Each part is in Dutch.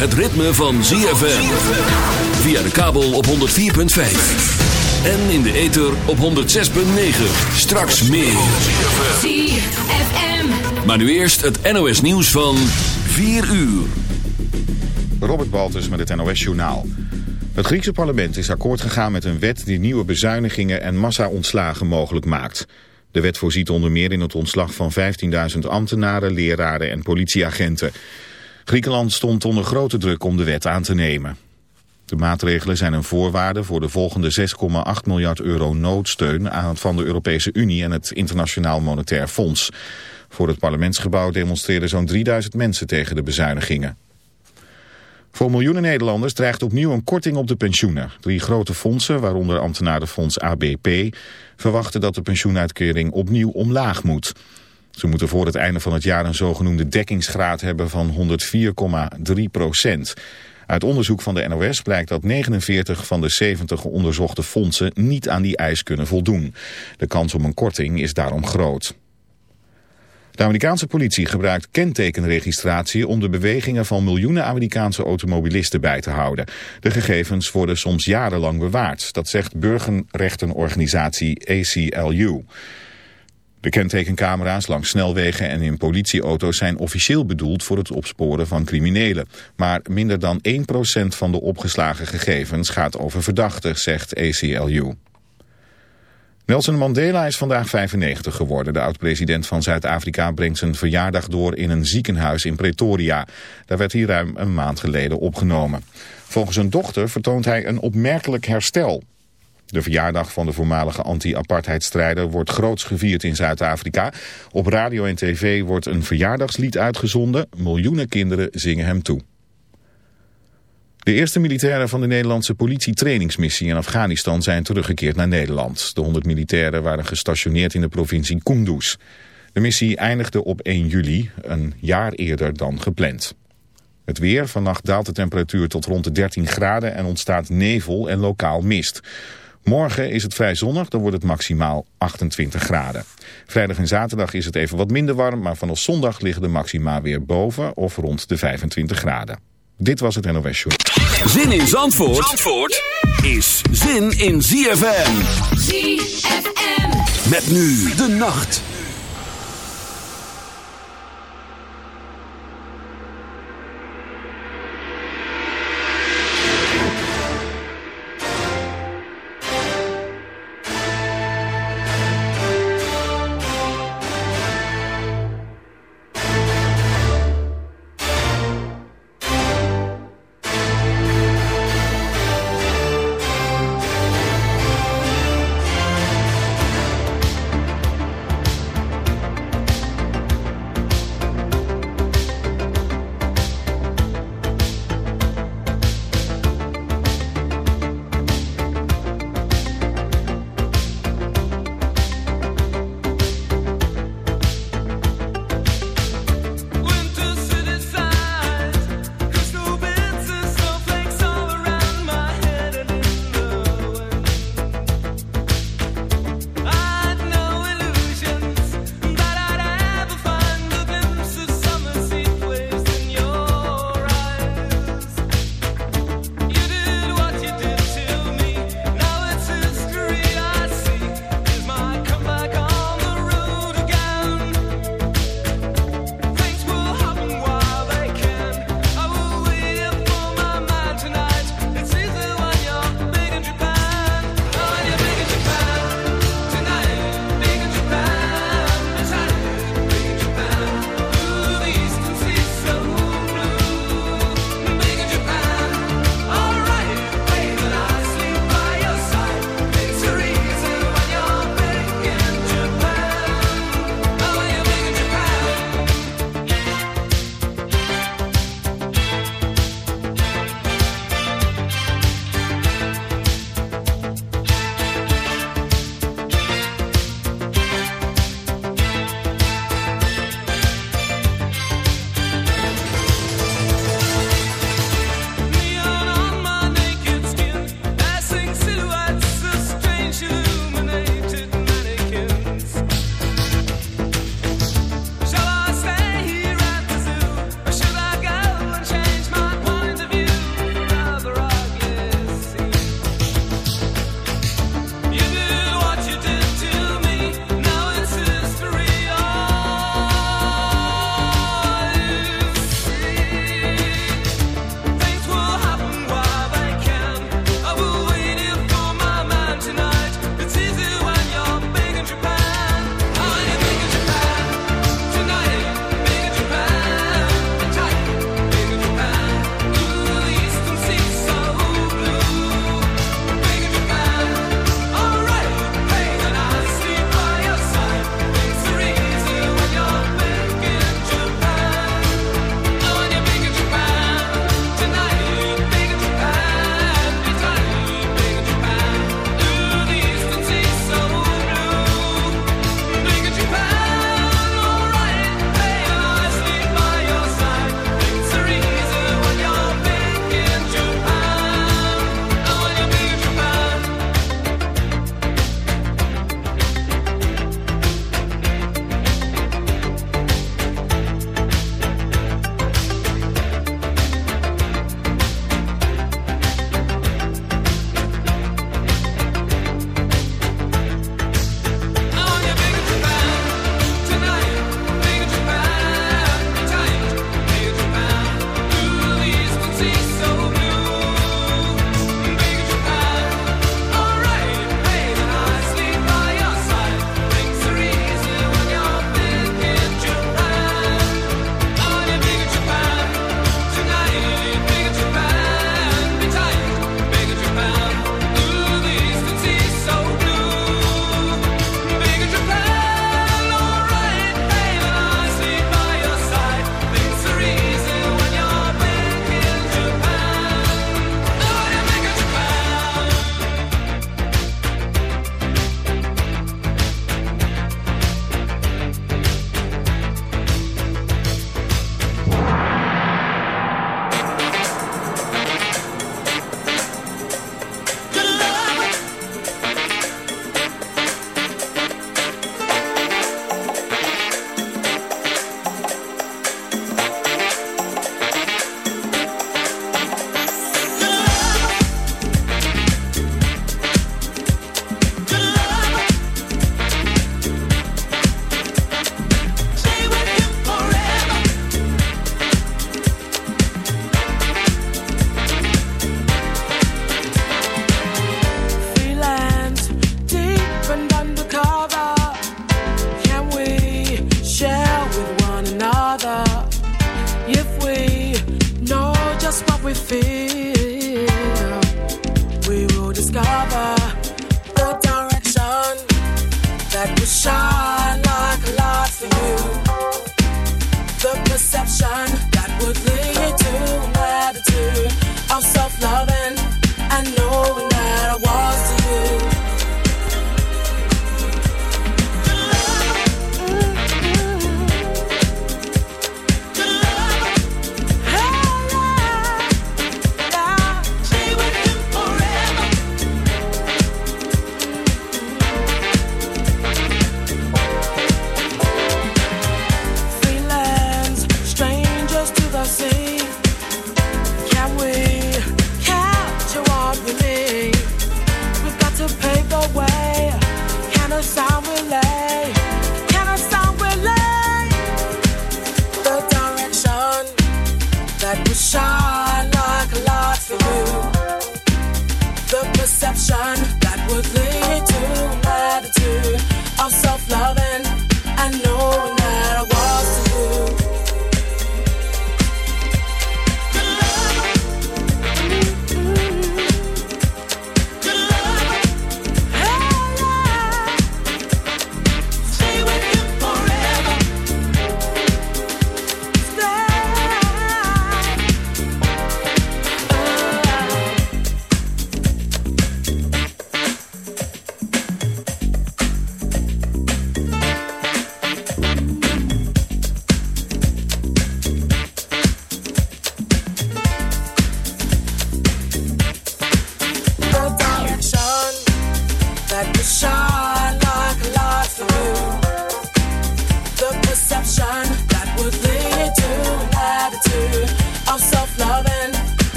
het ritme van ZFM. Via de kabel op 104.5. En in de ether op 106.9. Straks meer. ZFM. Maar nu eerst het NOS nieuws van 4 uur. Robert Baltus met het NOS Journaal. Het Griekse parlement is akkoord gegaan met een wet die nieuwe bezuinigingen en massa-ontslagen mogelijk maakt. De wet voorziet onder meer in het ontslag van 15.000 ambtenaren, leraren en politieagenten. Griekenland stond onder grote druk om de wet aan te nemen. De maatregelen zijn een voorwaarde voor de volgende 6,8 miljard euro noodsteun aan van de Europese Unie en het Internationaal Monetair Fonds. Voor het parlementsgebouw demonstreerden zo'n 3000 mensen tegen de bezuinigingen. Voor miljoenen Nederlanders dreigt opnieuw een korting op de pensioenen. Drie grote fondsen, waaronder ambtenarenfonds ABP, verwachten dat de pensioenuitkering opnieuw omlaag moet. Ze moeten voor het einde van het jaar een zogenoemde dekkingsgraad hebben van 104,3 procent. Uit onderzoek van de NOS blijkt dat 49 van de 70 onderzochte fondsen niet aan die eis kunnen voldoen. De kans op een korting is daarom groot. De Amerikaanse politie gebruikt kentekenregistratie om de bewegingen van miljoenen Amerikaanse automobilisten bij te houden. De gegevens worden soms jarenlang bewaard, dat zegt burgerrechtenorganisatie ACLU. De kentekencamera's langs snelwegen en in politieauto's zijn officieel bedoeld voor het opsporen van criminelen. Maar minder dan 1% van de opgeslagen gegevens gaat over verdachten, zegt ACLU. Nelson Mandela is vandaag 95 geworden. De oud-president van Zuid-Afrika brengt zijn verjaardag door in een ziekenhuis in Pretoria. Daar werd hij ruim een maand geleden opgenomen. Volgens zijn dochter vertoont hij een opmerkelijk herstel. De verjaardag van de voormalige anti-apartheidstrijder wordt groots gevierd in Zuid-Afrika. Op radio en tv wordt een verjaardagslied uitgezonden. Miljoenen kinderen zingen hem toe. De eerste militairen van de Nederlandse politietrainingsmissie in Afghanistan zijn teruggekeerd naar Nederland. De 100 militairen waren gestationeerd in de provincie Kunduz. De missie eindigde op 1 juli, een jaar eerder dan gepland. Het weer, vannacht daalt de temperatuur tot rond de 13 graden en ontstaat nevel en lokaal mist. Morgen is het vrij zonnig, dan wordt het maximaal 28 graden. Vrijdag en zaterdag is het even wat minder warm, maar vanaf zondag liggen de maxima weer boven of rond de 25 graden. Dit was het NOS Show. Zin in Zandvoort, Zandvoort is zin in ZFM. ZFM. Met nu de nacht.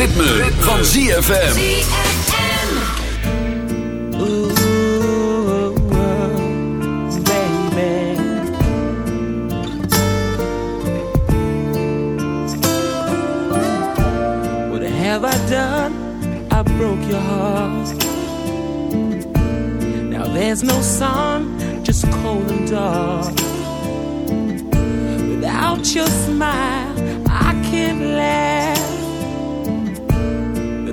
Het ritme, van ZFM. What have I done? I broke your heart. Now there's no sun, just cold and dark. Without your smile, I can't laugh.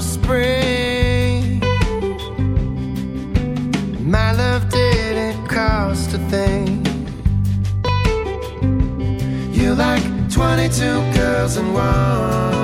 spring. My love didn't cost a thing. You're like 22 girls in one.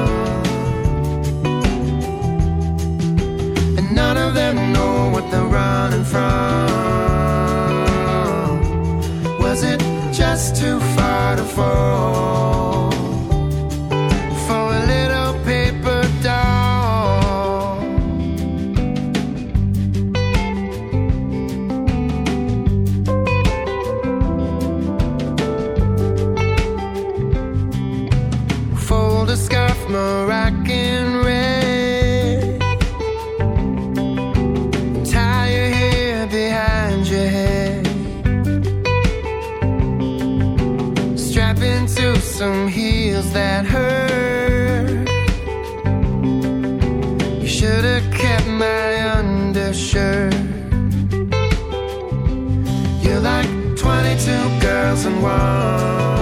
pressure. You're like 22 girls in one.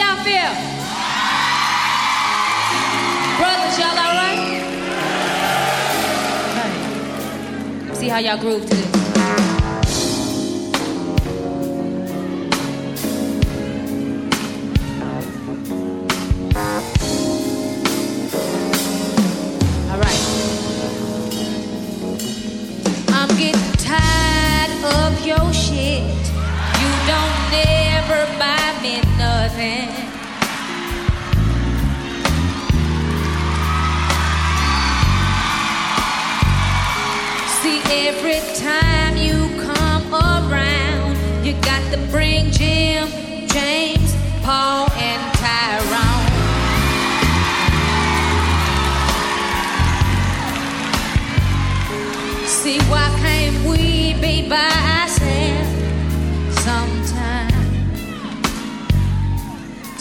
y'all feel? Brothers, y'all all right? Okay. See how y'all groove to this.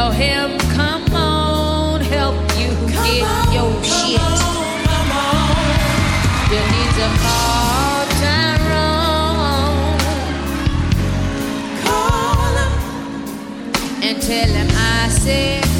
tell him, come on, help you come get on, your come shit. On, come on. You need to call wrong. Call him. And tell him I said.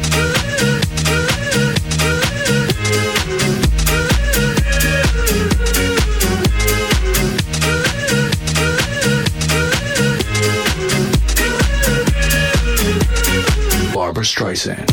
Streisand.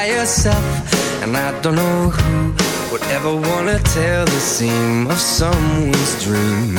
by yourself, and I don't know who would ever wanna tell the seam of someone's dream.